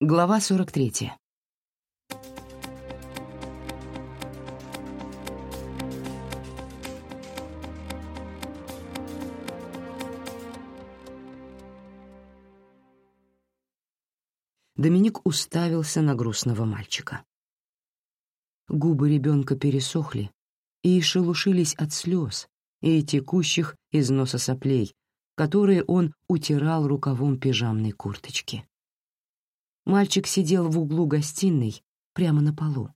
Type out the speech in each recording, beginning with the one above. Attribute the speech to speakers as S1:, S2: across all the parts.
S1: Глава 43. Доминик уставился на грустного мальчика. Губы ребенка пересохли и шелушились от слез и текущих из носа соплей, которые он утирал рукавом пижамной курточки. Мальчик сидел в углу гостиной, прямо на полу,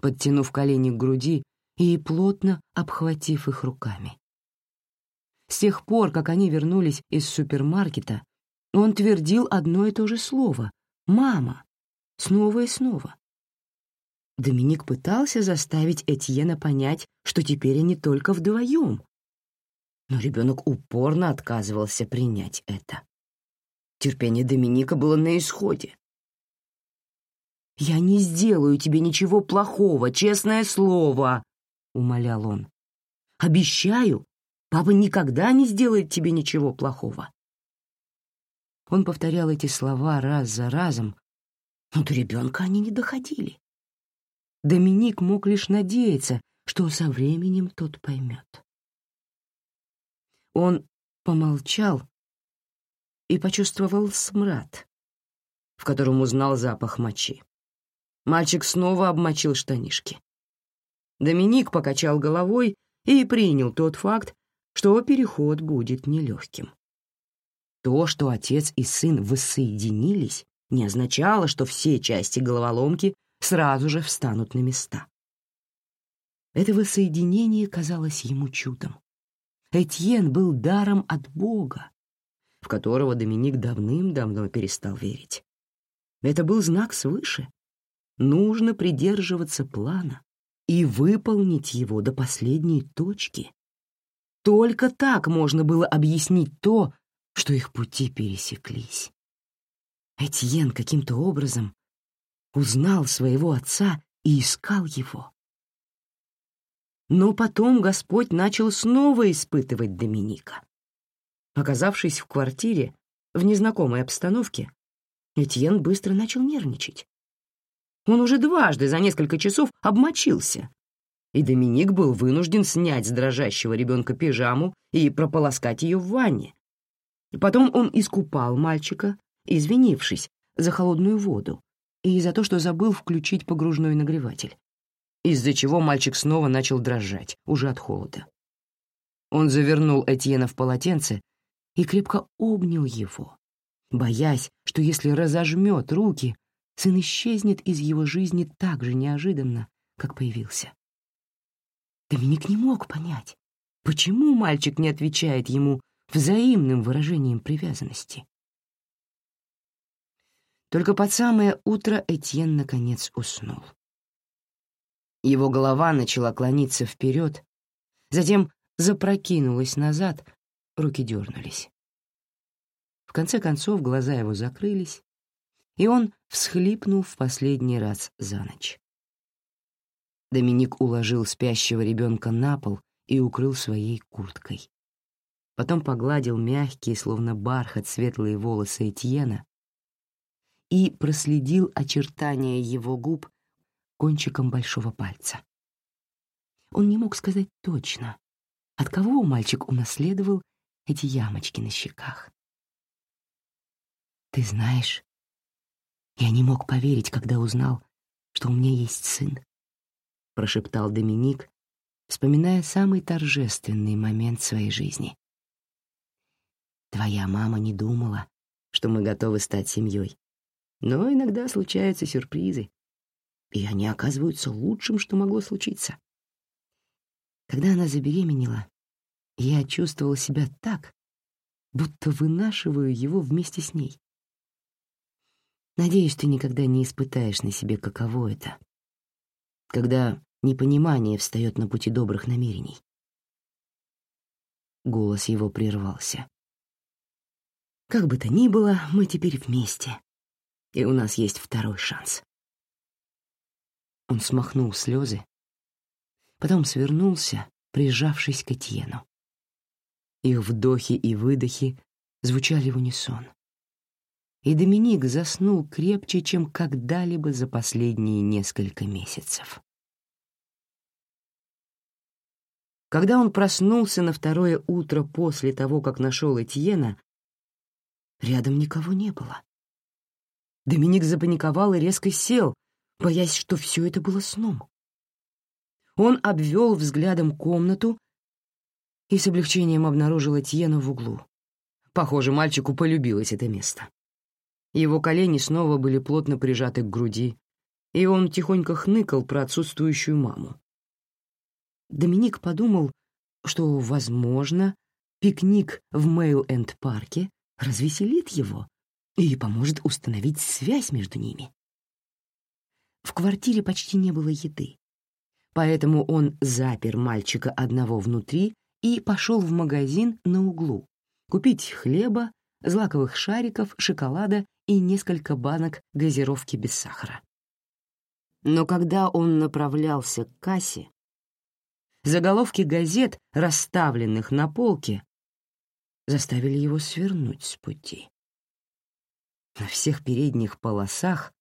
S1: подтянув колени к груди и плотно обхватив их руками. С тех пор, как они вернулись из супермаркета, он твердил одно и то же слово «мама» снова и снова. Доминик пытался заставить Этьена понять, что теперь они только вдвоем. Но ребенок упорно отказывался принять это. Терпение Доминика было на исходе. «Я не сделаю тебе ничего плохого, честное слово», — умолял он. «Обещаю, папа никогда не сделает тебе ничего плохого». Он повторял эти слова раз за разом, но до ребенка они не доходили. Доминик мог лишь надеяться, что со временем тот поймет. Он помолчал и почувствовал смрад, в котором узнал запах мочи. Мальчик снова обмочил штанишки. Доминик покачал головой и принял тот факт, что переход будет нелегким. То, что отец и сын воссоединились, не означало, что все части головоломки сразу же встанут на места. Это воссоединение казалось ему чудом. Этьен был даром от Бога, в которого Доминик давным-давно перестал верить. Это был знак свыше, нужно придерживаться плана и выполнить его до последней точки. Только так можно было объяснить то, что их пути пересеклись. Этьен каким-то образом узнал своего отца и искал его. Но потом Господь начал снова испытывать Доминика. Оказавшись в квартире, в незнакомой обстановке, Этьен быстро начал нервничать. Он уже дважды за несколько часов обмочился. И Доминик был вынужден снять с дрожащего ребенка пижаму и прополоскать ее в ванне. Потом он искупал мальчика, извинившись за холодную воду и за то, что забыл включить погружной нагреватель, из-за чего мальчик снова начал дрожать, уже от холода. Он завернул Этьена в полотенце и крепко обнял его, боясь, что если разожмет руки, сын исчезнет из его жизни так же неожиданно, как появился. Доминик не мог понять, почему мальчик не отвечает ему взаимным выражением привязанности. Только под самое утро Этьен наконец уснул. Его голова начала клониться вперед, затем запрокинулась назад, руки дернулись. В конце концов глаза его закрылись, и он всхлипнул в последний раз за ночь. Доминик уложил спящего ребенка на пол и укрыл своей курткой. Потом погладил мягкие, словно бархат, светлые волосы Этьена и проследил очертания его губ кончиком большого пальца. Он не мог сказать точно, от кого мальчик унаследовал эти ямочки на щеках. «Ты знаешь, я не мог поверить, когда узнал, что у меня есть сын», — прошептал Доминик, вспоминая самый торжественный момент своей жизни. «Твоя мама не думала, что мы готовы стать семьей, но иногда случаются сюрпризы, и они оказываются лучшим, что могло случиться. Когда она забеременела, я чувствовала себя так, будто вынашиваю его вместе с ней. Надеюсь, ты никогда не испытаешь на себе, каково это, когда непонимание встает на пути добрых намерений. Голос его прервался. Как бы то ни было, мы теперь вместе, и у нас есть второй шанс. Он смахнул слезы, потом свернулся, прижавшись к Этьену. Их вдохи и выдохи звучали в унисон и Доминик заснул крепче, чем когда-либо за последние несколько месяцев. Когда он проснулся на второе утро после того, как нашел Этьена, рядом никого не было. Доминик запаниковал и резко сел, боясь, что все это было сном. Он обвел взглядом комнату и с облегчением обнаружил Этьена в углу. Похоже, мальчику полюбилось это место. Его колени снова были плотно прижаты к груди, и он тихонько хныкал про отсутствующую маму. Доминик подумал, что, возможно, пикник в Мейл-Энд-парке развеселит его и поможет установить связь между ними. В квартире почти не было еды, поэтому он запер мальчика одного внутри и пошел в магазин на углу купить хлеба, злаковых шариков, шоколада и несколько банок газировки без сахара. Но когда он направлялся к кассе, заголовки газет, расставленных на полке, заставили его свернуть с пути. На всех передних полосах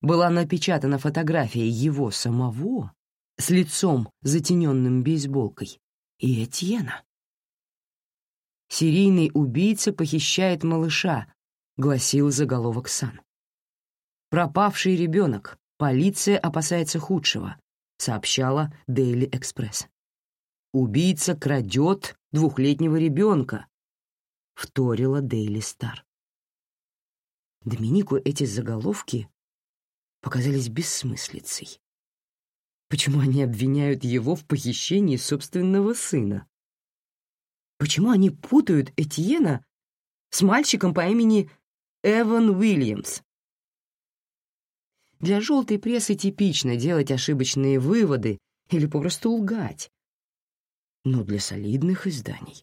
S1: была напечатана фотография его самого с лицом, затененным бейсболкой, и Этьена. «Серийный убийца похищает малыша», — гласил заголовок Сан. «Пропавший ребенок. Полиция опасается худшего», — сообщала Дейли Экспресс. «Убийца крадет двухлетнего ребенка», — вторила Дейли Стар. Доминику эти заголовки показались бессмыслицей. Почему они обвиняют его в похищении собственного сына? Почему они путают Этьена с мальчиком по имени Эван Уильямс? Для желтой прессы типично делать ошибочные выводы или попросту лгать. Но для солидных изданий.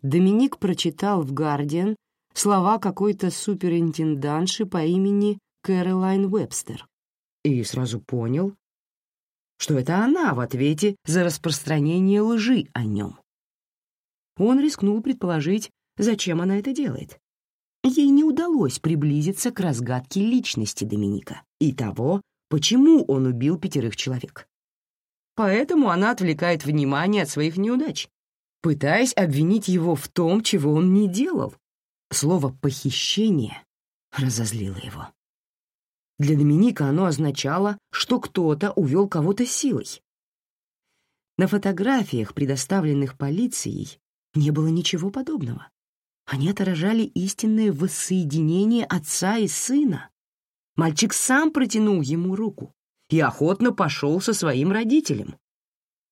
S1: Доминик прочитал в «Гардиан» слова какой-то суперинтендантши по имени Кэролайн Вебстер и сразу понял, что это она в ответе за распространение лжи о нем. Он рискнул предположить, зачем она это делает. Ей не удалось приблизиться к разгадке личности Доминика и того, почему он убил пятерых человек. Поэтому она отвлекает внимание от своих неудач, пытаясь обвинить его в том, чего он не делал. Слово «похищение» разозлило его. Для Доминика оно означало, что кто-то увел кого-то силой. На фотографиях, предоставленных полицией, не было ничего подобного. Они отражали истинное воссоединение отца и сына. Мальчик сам протянул ему руку и охотно пошел со своим родителем.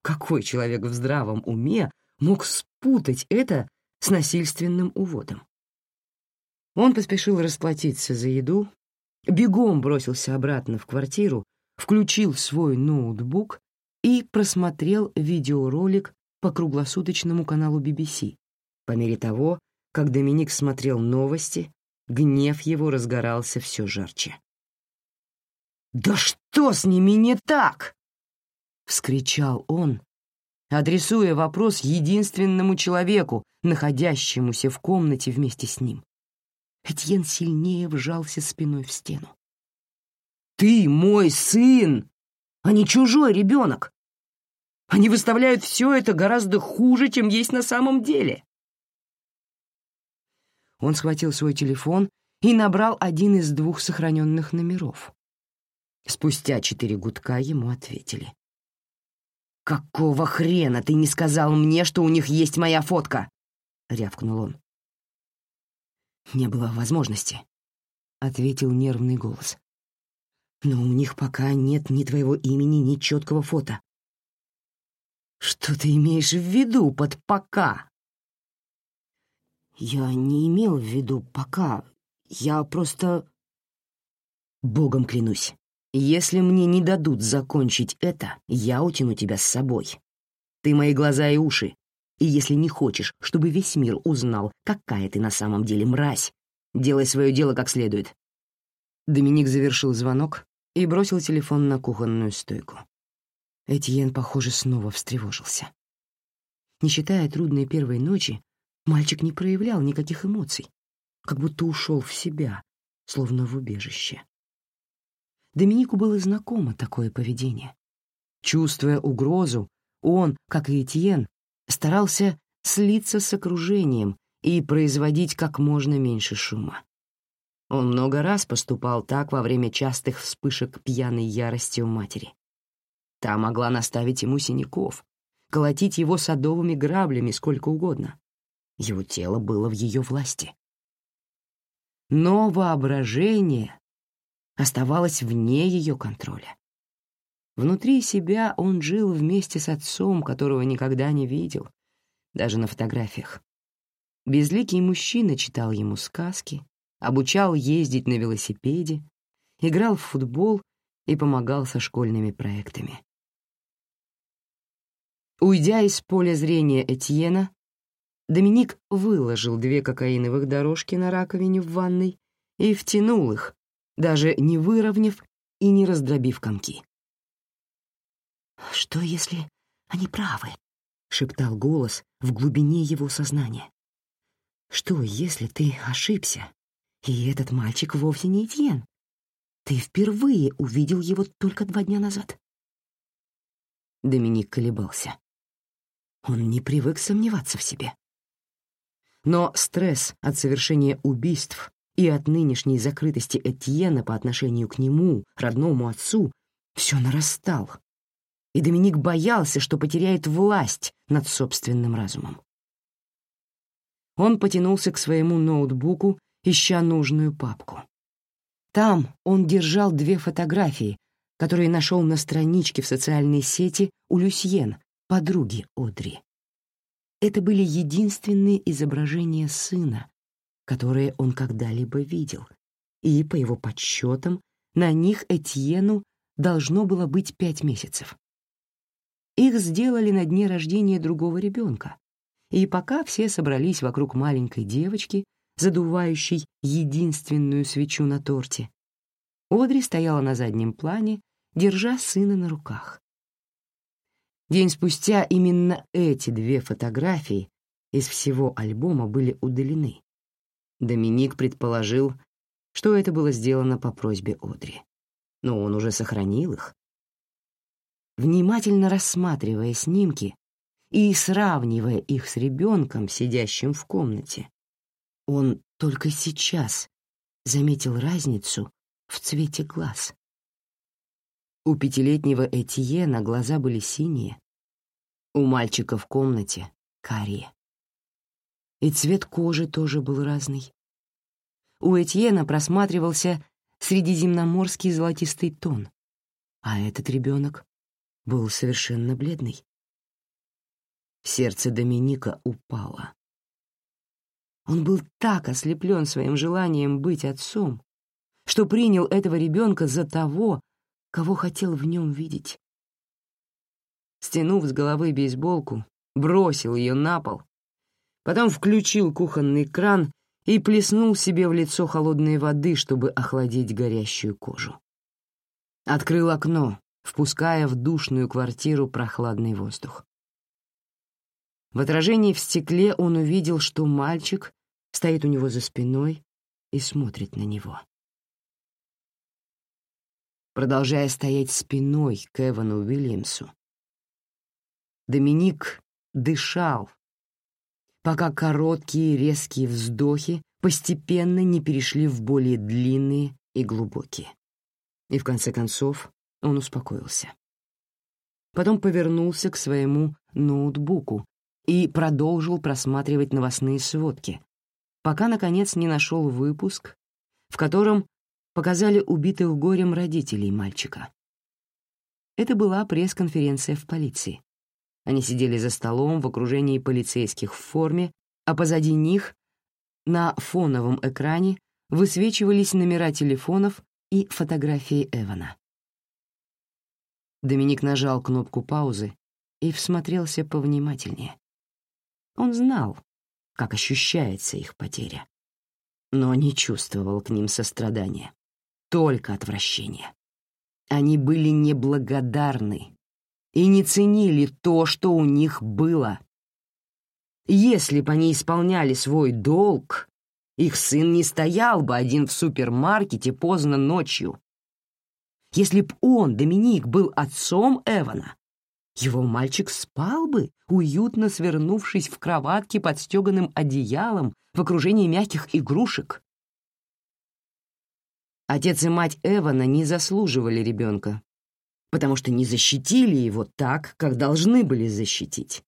S1: Какой человек в здравом уме мог спутать это с насильственным уводом? Он поспешил расплатиться за еду, бегом бросился обратно в квартиру, включил свой ноутбук и просмотрел видеоролик по круглосуточному каналу BBC. По мере того, как Доминик смотрел новости, гнев его разгорался все жарче. «Да что с ними не так?» — вскричал он, адресуя вопрос единственному человеку, находящемуся в комнате вместе с ним. Этьен сильнее вжался спиной в стену. «Ты мой сын, а не чужой ребенок! Они выставляют все это гораздо хуже, чем есть на самом деле!» Он схватил свой телефон и набрал один из двух сохраненных номеров. Спустя четыре гудка ему ответили. «Какого хрена ты не сказал мне, что у них есть моя фотка?» — рявкнул он. «Не было возможности», — ответил нервный голос. «Но у них пока нет ни твоего имени, ни четкого фото». «Что ты имеешь в виду под «пока»?» «Я не имел в виду «пока». Я просто...» «Богом клянусь, если мне не дадут закончить это, я утяну тебя с собой. Ты мои глаза и уши, и если не хочешь, чтобы весь мир узнал, какая ты на самом деле мразь, делай свое дело как следует». Доминик завершил звонок и бросил телефон на кухонную стойку. Этьен, похоже, снова встревожился. Не считая трудной первой ночи, мальчик не проявлял никаких эмоций. как будто ушел в себя, словно в убежище. Доминику было знакомо такое поведение. Чувствуя угрозу, он, как и Этьен, старался слиться с окружением и производить как можно меньше шума. Он много раз поступал так во время частых вспышек пьяной ярости у матери. Та могла наставить ему синяков, колотить его садовыми граблями сколько угодно. Его тело было в ее власти. Но воображение оставалось вне ее контроля. Внутри себя он жил вместе с отцом, которого никогда не видел, даже на фотографиях. Безликий мужчина читал ему сказки, обучал ездить на велосипеде, играл в футбол и помогал со школьными проектами. Уйдя из поля зрения Этьена, Доминик выложил две кокаиновых дорожки на раковине в ванной и втянул их, даже не выровняв и не раздробив комки.
S2: «Что, если они правы?» — шептал голос в глубине его сознания. «Что, если ты ошибся, и этот мальчик вовсе не Этьен? Ты впервые увидел его только два дня назад?»
S1: Доминик колебался. Он не привык сомневаться в себе. Но стресс от совершения убийств и от нынешней закрытости Этьена по отношению к нему, родному отцу, все нарастал. И Доминик боялся, что потеряет власть над собственным разумом. Он потянулся к своему ноутбуку, ища нужную папку. Там он держал две фотографии, которые нашел на страничке в социальной сети у Люсьен, подруги Одри. Это были единственные изображения сына, которые он когда-либо видел, и, по его подсчетам, на них Этьену должно было быть пять месяцев. Их сделали на дне рождения другого ребенка, и пока все собрались вокруг маленькой девочки, задувающей единственную свечу на торте, Одри стояла на заднем плане, держа сына на руках. День спустя именно эти две фотографии из всего альбома были удалены. Доминик предположил, что это было сделано по просьбе Одри. Но он уже сохранил их. Внимательно рассматривая снимки и сравнивая их с ребенком, сидящим в комнате, он только сейчас заметил разницу в цвете глаз. У пятилетнего Этьена глаза были синие, у мальчика в комнате — карие. И цвет кожи тоже был разный. У Этьена просматривался средиземноморский золотистый тон, а этот ребенок был совершенно бледный. Сердце Доминика упало. Он был так ослеплен своим желанием быть отцом, что принял этого ребенка за того, кого хотел в нем видеть. Стянув с головы бейсболку, бросил ее на пол, потом включил кухонный кран и плеснул себе в лицо холодной воды, чтобы охладить горящую кожу. Открыл окно, впуская в душную квартиру прохладный воздух. В отражении в стекле он увидел, что мальчик стоит у него за спиной и смотрит на него. Продолжая стоять спиной к Эвану Уильямсу, Доминик дышал, пока короткие резкие вздохи постепенно не перешли в более длинные и глубокие. И в конце концов он успокоился. Потом повернулся к своему ноутбуку и продолжил просматривать новостные сводки, пока, наконец, не нашел выпуск, в котором показали убитых горем родителей мальчика. Это была пресс-конференция в полиции. Они сидели за столом в окружении полицейских в форме, а позади них на фоновом экране высвечивались номера телефонов и фотографии Эвана. Доминик нажал кнопку паузы и всмотрелся повнимательнее. Он знал, как ощущается их потеря, но не чувствовал к ним сострадания только отвращение. Они были неблагодарны и не ценили то, что у них было. Если бы они исполняли свой долг, их сын не стоял бы один в супермаркете поздно ночью. Если б он, Доминик, был отцом Эвана, его мальчик спал бы, уютно свернувшись в кроватке под стеганым одеялом в окружении мягких игрушек. Отец и мать Эвана не заслуживали ребенка, потому что не защитили его так, как должны были защитить.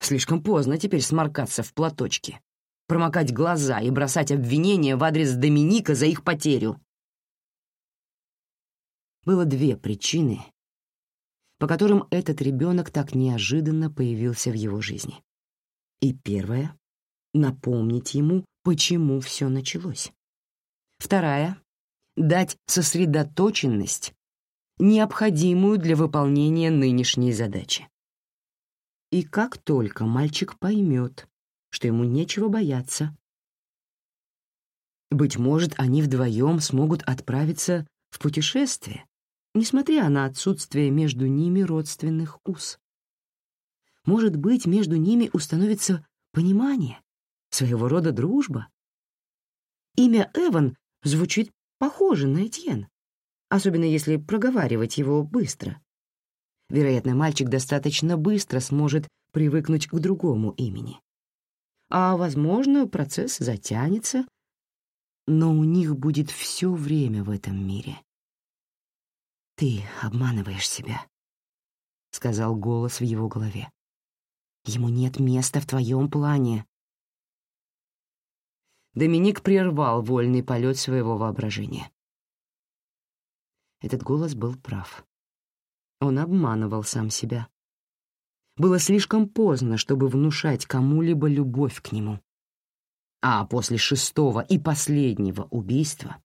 S1: Слишком поздно теперь сморкаться в платочке, промокать глаза и бросать обвинения в адрес Доминика за их потерю. Было две причины, по которым этот ребенок так неожиданно появился в его жизни. И первая — напомнить ему, почему все началось. Вторая — дать сосредоточенность, необходимую для выполнения нынешней задачи. И как только мальчик поймет, что ему нечего бояться, быть может, они вдвоем смогут отправиться в путешествие, несмотря на отсутствие между ними родственных уз. Может быть, между ними установится понимание, своего рода дружба. Имя Эван звучит похоже на Этьен, особенно если проговаривать его быстро. Вероятно, мальчик достаточно быстро сможет привыкнуть к другому имени. А, возможно, процесс затянется, но у них будет все время в этом мире. «Ты обманываешь себя», — сказал голос в его голове. «Ему нет места в твоем плане». Доминик прервал вольный полет своего воображения. Этот голос был прав. Он обманывал сам себя. Было слишком поздно, чтобы внушать кому-либо любовь к нему. А после шестого и последнего убийства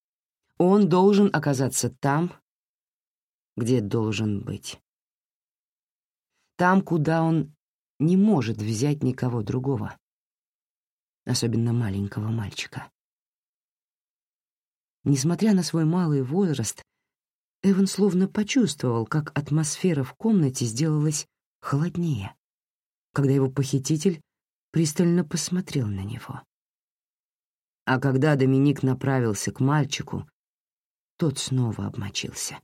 S1: он должен оказаться там, где должен быть. Там, куда он не может взять никого другого, особенно маленького мальчика. Несмотря на свой малый возраст, Эван словно почувствовал, как атмосфера в комнате сделалась холоднее, когда его похититель пристально посмотрел на него. А когда Доминик направился к мальчику, тот снова обмочился.